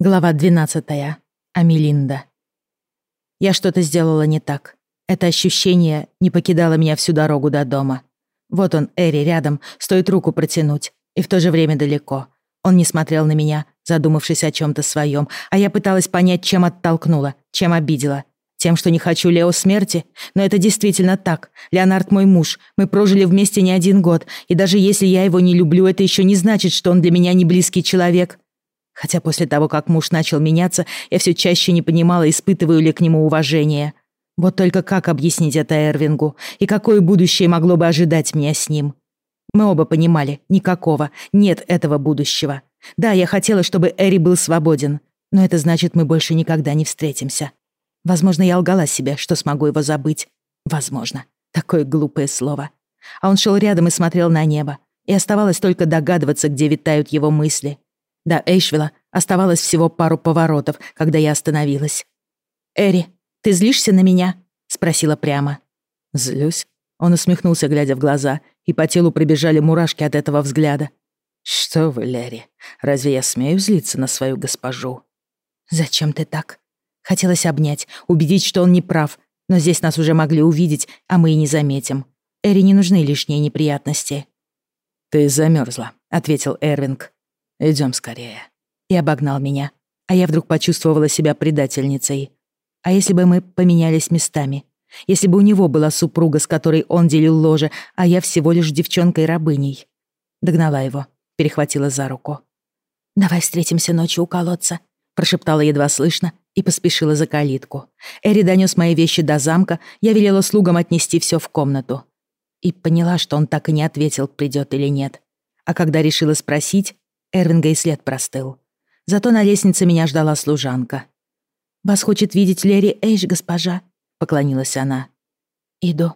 Глава 12. Амелинда. Я что-то сделала не так. Это ощущение не покидало меня всю дорогу до дома. Вот он, Эри, рядом, стоит руку протянуть, и в то же время далеко. Он не смотрел на меня, задумавшись о чем то своем, а я пыталась понять, чем оттолкнула, чем обидела. Тем, что не хочу Лео смерти? Но это действительно так. Леонард мой муж. Мы прожили вместе не один год. И даже если я его не люблю, это еще не значит, что он для меня не близкий человек. Хотя после того, как муж начал меняться, я все чаще не понимала, испытываю ли к нему уважение. Вот только как объяснить это Эрвингу? И какое будущее могло бы ожидать меня с ним? Мы оба понимали, никакого, нет этого будущего. Да, я хотела, чтобы Эри был свободен, но это значит, мы больше никогда не встретимся. Возможно, я лгала себе, что смогу его забыть. Возможно. Такое глупое слово. А он шел рядом и смотрел на небо. И оставалось только догадываться, где витают его мысли. До Эйшвилла оставалось всего пару поворотов, когда я остановилась. «Эри, ты злишься на меня?» — спросила прямо. «Злюсь». Он усмехнулся, глядя в глаза, и по телу пробежали мурашки от этого взгляда. «Что вы, Лерри, разве я смею злиться на свою госпожу?» «Зачем ты так?» Хотелось обнять, убедить, что он не прав, но здесь нас уже могли увидеть, а мы и не заметим. Эри не нужны лишние неприятности. «Ты замерзла, ответил Эрвинг. Идем скорее». И обогнал меня. А я вдруг почувствовала себя предательницей. А если бы мы поменялись местами? Если бы у него была супруга, с которой он делил ложе, а я всего лишь девчонкой-рабыней? Догнала его, перехватила за руку. «Давай встретимся ночью у колодца», прошептала едва слышно и поспешила за калитку. Эри донёс мои вещи до замка, я велела слугам отнести всё в комнату. И поняла, что он так и не ответил, придёт или нет. А когда решила спросить, Эрвинга и след простыл. Зато на лестнице меня ждала служанка. «Вас хочет видеть Лери Эйш, госпожа», — поклонилась она. «Иду».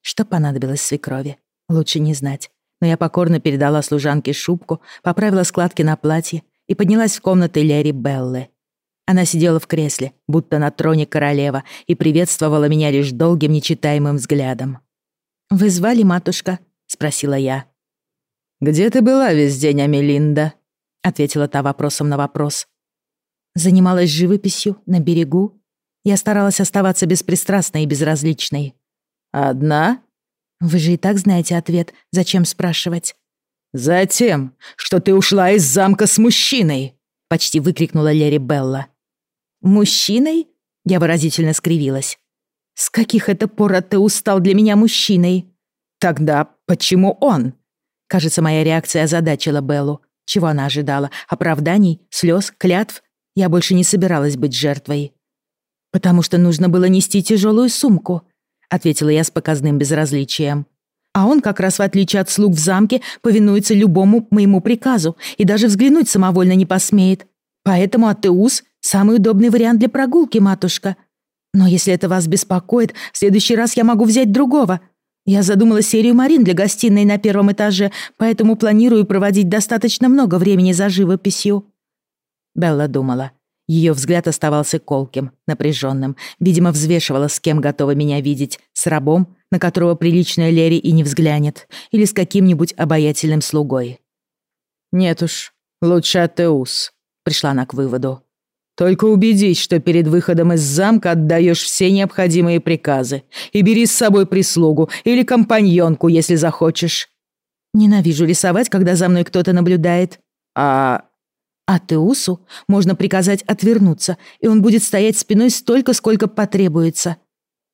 Что понадобилось свекрови? Лучше не знать. Но я покорно передала служанке шубку, поправила складки на платье и поднялась в комнаты Лери Беллы. Она сидела в кресле, будто на троне королева, и приветствовала меня лишь долгим нечитаемым взглядом. «Вы звали, матушка?» — спросила я. «Где ты была весь день, Амелинда?» — ответила та вопросом на вопрос. Занималась живописью на берегу. Я старалась оставаться беспристрастной и безразличной. «Одна?» «Вы же и так знаете ответ. Зачем спрашивать?» «Затем, что ты ушла из замка с мужчиной!» — почти выкрикнула Лери Белла. «Мужчиной?» — я выразительно скривилась. «С каких это пор ты устал для меня мужчиной?» «Тогда почему он?» Кажется, моя реакция озадачила Беллу. Чего она ожидала? Оправданий? Слез? Клятв? Я больше не собиралась быть жертвой. «Потому что нужно было нести тяжелую сумку», — ответила я с показным безразличием. «А он, как раз в отличие от слуг в замке, повинуется любому моему приказу и даже взглянуть самовольно не посмеет. Поэтому Атеус — самый удобный вариант для прогулки, матушка. Но если это вас беспокоит, в следующий раз я могу взять другого, я задумала серию Марин для гостиной на первом этаже, поэтому планирую проводить достаточно много времени за живописью». Белла думала. Ее взгляд оставался колким, напряженным. Видимо, взвешивала, с кем готова меня видеть. С рабом, на которого приличная Лери и не взглянет, или с каким-нибудь обаятельным слугой. «Нет уж, лучше Атеус», — пришла она к выводу. Только убедись, что перед выходом из замка отдаешь все необходимые приказы. И бери с собой прислугу или компаньонку, если захочешь. Ненавижу рисовать, когда за мной кто-то наблюдает. А... А Теусу можно приказать отвернуться, и он будет стоять спиной столько, сколько потребуется.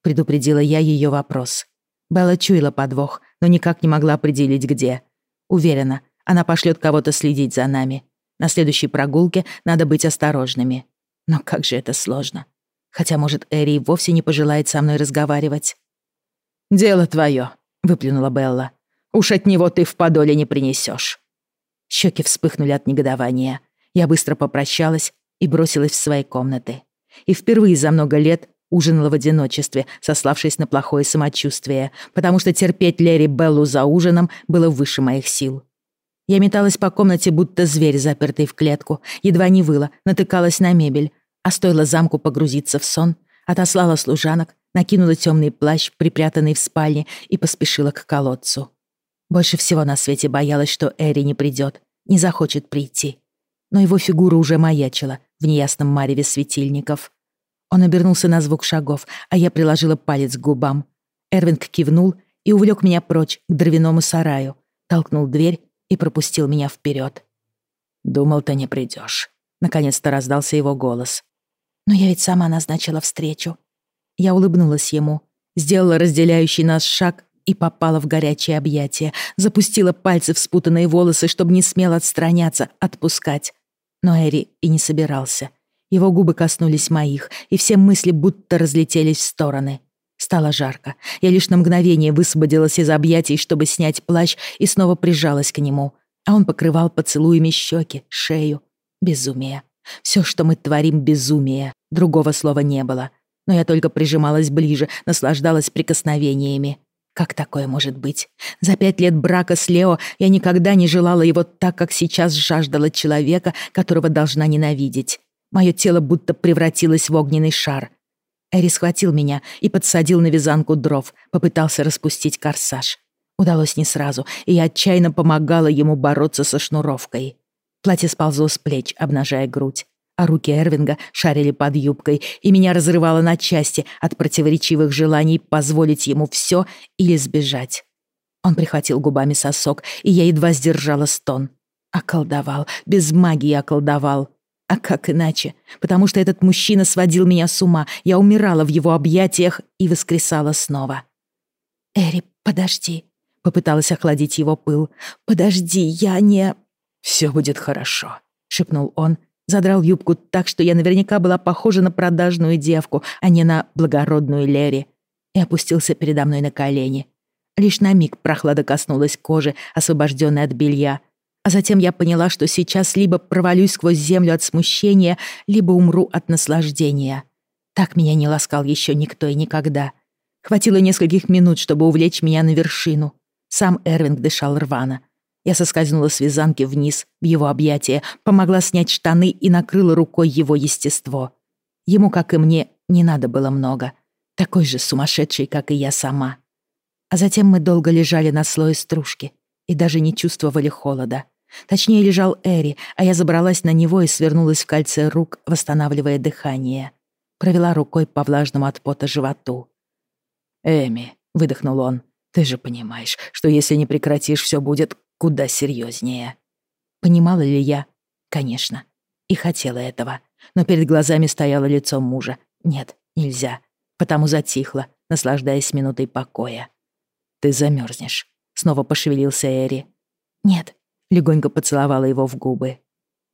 Предупредила я ее вопрос. Белла чуяла подвох, но никак не могла определить, где. Уверена, она пошлет кого-то следить за нами. На следующей прогулке надо быть осторожными. Но как же это сложно. Хотя, может, Эри вовсе не пожелает со мной разговаривать. «Дело твое», — выплюнула Белла. «Уж от него ты в подоле не принесешь. Щеки вспыхнули от негодования. Я быстро попрощалась и бросилась в свои комнаты. И впервые за много лет ужинала в одиночестве, сославшись на плохое самочувствие, потому что терпеть Лери Беллу за ужином было выше моих сил. Я металась по комнате, будто зверь, запертый в клетку, едва не выла, натыкалась на мебель, а стоило замку погрузиться в сон, отослала служанок, накинула темный плащ, припрятанный в спальне, и поспешила к колодцу. Больше всего на свете боялась, что Эри не придет, не захочет прийти. Но его фигура уже маячила в неясном мареве светильников. Он обернулся на звук шагов, а я приложила палец к губам. Эрвинг кивнул и увлек меня прочь к дровяному сараю, толкнул дверь и пропустил меня вперед. «Думал, ты не придешь. Наконец-то раздался его голос. «Но я ведь сама назначила встречу». Я улыбнулась ему, сделала разделяющий нас шаг и попала в горячее объятие, запустила пальцы в спутанные волосы, чтобы не смел отстраняться, отпускать. Но Эри и не собирался. Его губы коснулись моих, и все мысли будто разлетелись в стороны. Стало жарко. Я лишь на мгновение высвободилась из объятий, чтобы снять плащ, и снова прижалась к нему. А он покрывал поцелуями щеки, шею. Безумие. Все, что мы творим, безумие. Другого слова не было. Но я только прижималась ближе, наслаждалась прикосновениями. Как такое может быть? За пять лет брака с Лео я никогда не желала его так, как сейчас жаждала человека, которого должна ненавидеть. Мое тело будто превратилось в огненный шар. Эри схватил меня и подсадил на вязанку дров, попытался распустить корсаж. Удалось не сразу, и я отчаянно помогала ему бороться со шнуровкой. Платье сползло с плеч, обнажая грудь, а руки Эрвинга шарили под юбкой, и меня разрывало на части от противоречивых желаний позволить ему все или сбежать. Он прихватил губами сосок, и я едва сдержала стон. Околдовал, без магии околдовал. А как иначе? Потому что этот мужчина сводил меня с ума. Я умирала в его объятиях и воскресала снова. «Эри, подожди», — попыталась охладить его пыл. «Подожди, я не...» «Все будет хорошо», — шепнул он, задрал юбку так, что я наверняка была похожа на продажную девку, а не на благородную Лери, и опустился передо мной на колени. Лишь на миг прохлада коснулась кожи, освобожденной от белья, а затем я поняла, что сейчас либо провалюсь сквозь землю от смущения, либо умру от наслаждения. Так меня не ласкал еще никто и никогда. Хватило нескольких минут, чтобы увлечь меня на вершину. Сам Эрвинг дышал рвано. Я соскользнула с вязанки вниз, в его объятия, помогла снять штаны и накрыла рукой его естество. Ему, как и мне, не надо было много. Такой же сумасшедший, как и я сама. А затем мы долго лежали на слое стружки и даже не чувствовали холода. Точнее, лежал Эри, а я забралась на него и свернулась в кольце рук, восстанавливая дыхание. Провела рукой по влажному от пота животу. «Эми», — выдохнул он, — «ты же понимаешь, что если не прекратишь, все будет куда серьезнее». Понимала ли я? Конечно. И хотела этого. Но перед глазами стояло лицо мужа. Нет, нельзя. Потому затихла, наслаждаясь минутой покоя. «Ты замерзнешь», — снова пошевелился Эри. «Нет, легонько поцеловала его в губы.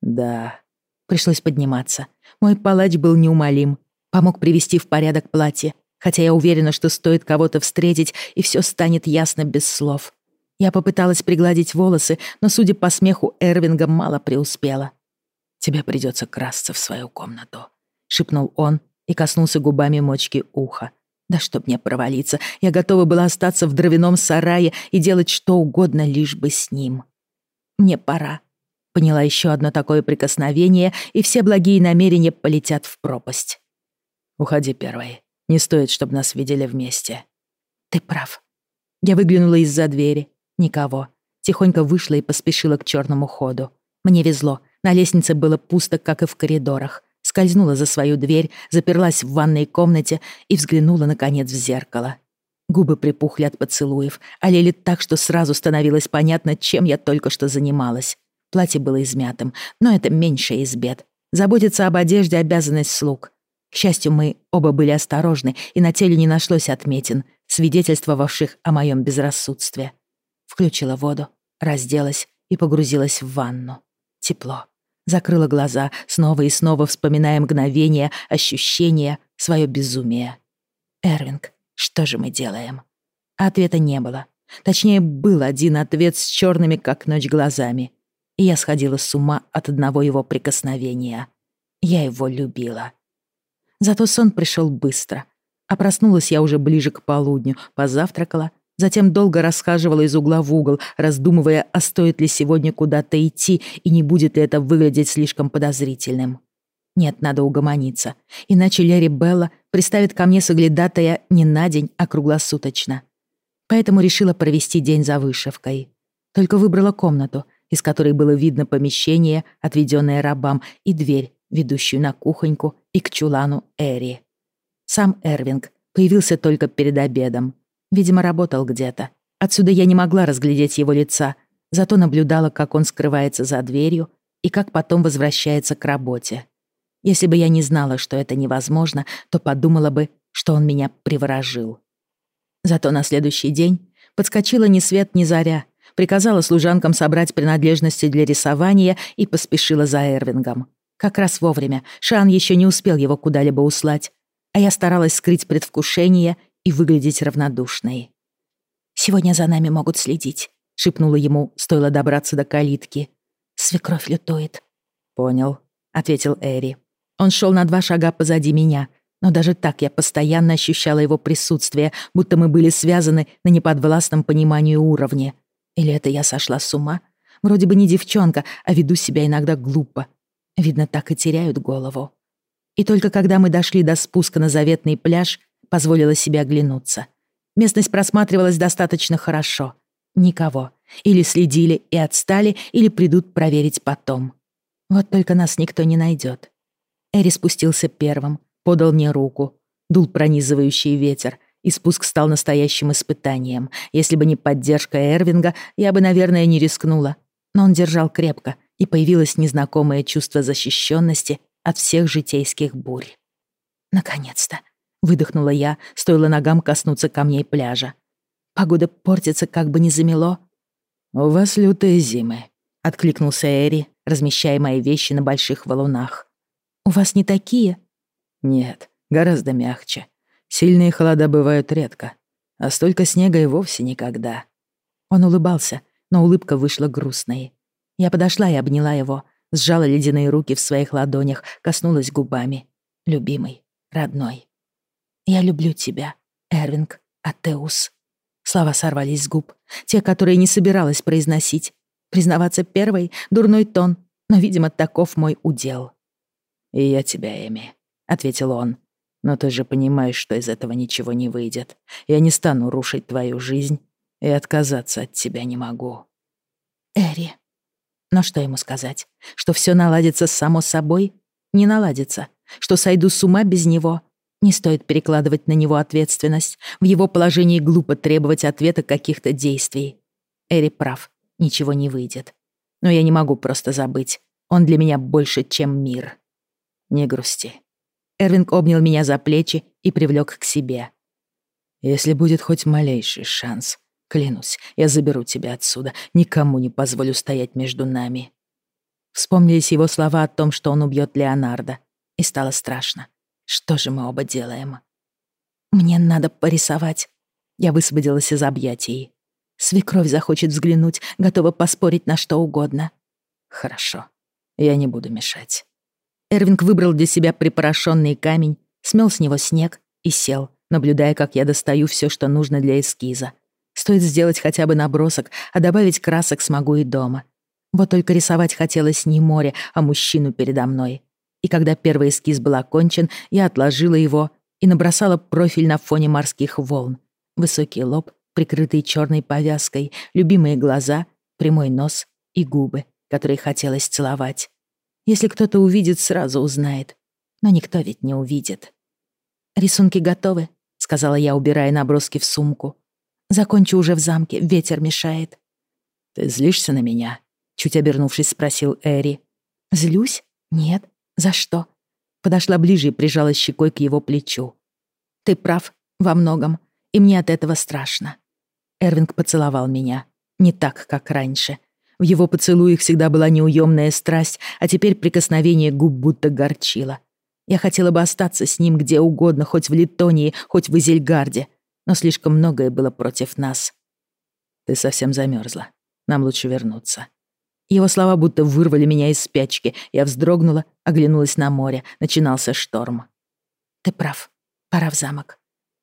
«Да». Пришлось подниматься. Мой палач был неумолим. Помог привести в порядок платье, хотя я уверена, что стоит кого-то встретить, и все станет ясно без слов. Я попыталась пригладить волосы, но, судя по смеху, Эрвинга мало преуспела. «Тебе придется красться в свою комнату», — шепнул он и коснулся губами мочки уха. Да чтоб мне провалиться, я готова была остаться в дровяном сарае и делать что угодно, лишь бы с ним. Мне пора. Поняла еще одно такое прикосновение, и все благие намерения полетят в пропасть. Уходи первой. Не стоит, чтобы нас видели вместе. Ты прав. Я выглянула из-за двери. Никого. Тихонько вышла и поспешила к черному ходу. Мне везло. На лестнице было пусто, как и в коридорах. Скользнула за свою дверь, заперлась в ванной комнате и взглянула, наконец, в зеркало. Губы припухли от поцелуев, олели так, что сразу становилось понятно, чем я только что занималась. Платье было измятым, но это меньшее из бед. Заботиться об одежде — обязанность слуг. К счастью, мы оба были осторожны, и на теле не нашлось отметин, свидетельствовавших о моем безрассудстве. Включила воду, разделась и погрузилась в ванну. Тепло. Закрыла глаза, снова и снова вспоминая мгновения, ощущения, свое безумие. Эрвинг, что же мы делаем? Ответа не было. Точнее, был один ответ с черными, как ночь, глазами. И я сходила с ума от одного его прикосновения. Я его любила. Зато сон пришел быстро. А проснулась я уже ближе к полудню, позавтракала, затем долго расхаживала из угла в угол, раздумывая, а стоит ли сегодня куда-то идти и не будет ли это выглядеть слишком подозрительным. Нет, надо угомониться. Иначе Лерри Белла приставит ко мне соглядатая не на день, а круглосуточно. Поэтому решила провести день за вышивкой. Только выбрала комнату, из которой было видно помещение, отведенное рабам, и дверь, ведущую на кухоньку и к чулану Эри. Сам Эрвинг появился только перед обедом. Видимо, работал где-то. Отсюда я не могла разглядеть его лица, зато наблюдала, как он скрывается за дверью и как потом возвращается к работе. Если бы я не знала, что это невозможно, то подумала бы, что он меня приворожил. Зато на следующий день подскочила ни свет ни заря, приказала служанкам собрать принадлежности для рисования и поспешила за Эрвингом. Как раз вовремя, Шан еще не успел его куда-либо услать, а я старалась скрыть предвкушение и выглядеть равнодушной. «Сегодня за нами могут следить», — шепнула ему, стоило добраться до калитки. «Свекровь лютует». «Понял», — ответил Эри. Он шел на два шага позади меня, но даже так я постоянно ощущала его присутствие, будто мы были связаны на неподвластном пониманию уровне. Или это я сошла с ума? Вроде бы не девчонка, а веду себя иногда глупо. Видно, так и теряют голову. И только когда мы дошли до спуска на заветный пляж, позволила себе оглянуться. Местность просматривалась достаточно хорошо. Никого. Или следили и отстали, или придут проверить потом. Вот только нас никто не найдет. Эри спустился первым, подал мне руку. Дул пронизывающий ветер, и спуск стал настоящим испытанием. Если бы не поддержка Эрвинга, я бы, наверное, не рискнула. Но он держал крепко, и появилось незнакомое чувство защищенности от всех житейских бурь. «Наконец-то!» — выдохнула я, стоило ногам коснуться камней пляжа. «Погода портится, как бы не замело». «У вас лютые зимы», — откликнулся Эри, размещая мои вещи на больших валунах. «У вас не такие?» «Нет, гораздо мягче. Сильные холода бывают редко, а столько снега и вовсе никогда». Он улыбался, но улыбка вышла грустной. Я подошла и обняла его, сжала ледяные руки в своих ладонях, коснулась губами. Любимый, родной. «Я люблю тебя, Эрвинг Атеус». Слова сорвались с губ, те, которые не собиралась произносить. Признаваться первой — дурной тон, но, видимо, таков мой удел. «И я тебя, Эми», — ответил он. «Но ты же понимаешь, что из этого ничего не выйдет. Я не стану рушить твою жизнь и отказаться от тебя не могу». «Эри», но что ему сказать? Что все наладится само собой? Не наладится. Что сойду с ума без него? Не стоит перекладывать на него ответственность. В его положении глупо требовать ответа каких-то действий. Эри прав. Ничего не выйдет. Но я не могу просто забыть. Он для меня больше, чем мир. Не грусти. Эрвинг обнял меня за плечи и привлек к себе. Если будет хоть малейший шанс, Клянусь, я заберу тебя отсюда. Никому не позволю стоять между нами». Вспомнились его слова о том, что он убьет Леонардо. И стало страшно. Что же мы оба делаем? «Мне надо порисовать». Я высвободилась из объятий. Свекровь захочет взглянуть, готова поспорить на что угодно. «Хорошо. Я не буду мешать». Эрвинг выбрал для себя припорошенный камень, смел с него снег и сел, наблюдая, как я достаю все, что нужно для эскиза. Стоит сделать хотя бы набросок, а добавить красок смогу и дома. Вот только рисовать хотелось не море, а мужчину передо мной. И когда первый эскиз был окончен, я отложила его и набросала профиль на фоне морских волн. Высокий лоб, прикрытый черной повязкой, любимые глаза, прямой нос и губы, которые хотелось целовать. Если кто-то увидит, сразу узнает. Но никто ведь не увидит. «Рисунки готовы», — сказала я, убирая наброски в сумку. Закончу уже в замке, ветер мешает». «Ты злишься на меня?» Чуть обернувшись, спросил Эри. «Злюсь? Нет. За что?» Подошла ближе и прижала щекой к его плечу. «Ты прав во многом, и мне от этого страшно». Эрвинг поцеловал меня. Не так, как раньше. В его поцелуях всегда была неуемная страсть, а теперь прикосновение губ будто горчило. Я хотела бы остаться с ним где угодно, хоть в Литонии, хоть в Изельгарде, но слишком многое было против нас. Ты совсем замерзла. Нам лучше вернуться. Его слова будто вырвали меня из спячки. Я вздрогнула, оглянулась на море. Начинался шторм. Ты прав. Пора в замок.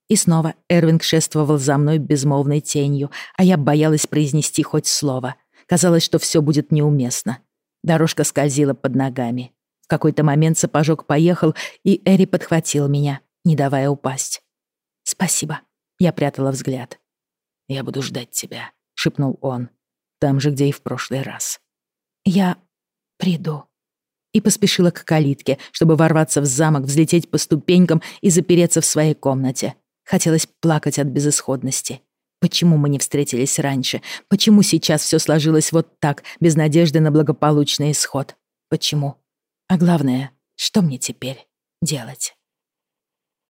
И снова Эрвинг шествовал за мной безмолвной тенью, а я боялась произнести хоть слово. Казалось, что все будет неуместно. Дорожка скользила под ногами. В какой-то момент сапожок поехал, и Эри подхватил меня, не давая упасть. «Спасибо», я прятала взгляд. «Я буду ждать тебя», — шепнул он. «Там же, где и в прошлый раз». «Я приду». и поспешила к калитке, чтобы ворваться в замок, взлететь по ступенькам и запереться в своей комнате. Хотелось плакать от безысходности. Почему мы не встретились раньше? Почему сейчас все сложилось вот так, без надежды на благополучный исход? Почему? А главное, что мне теперь делать?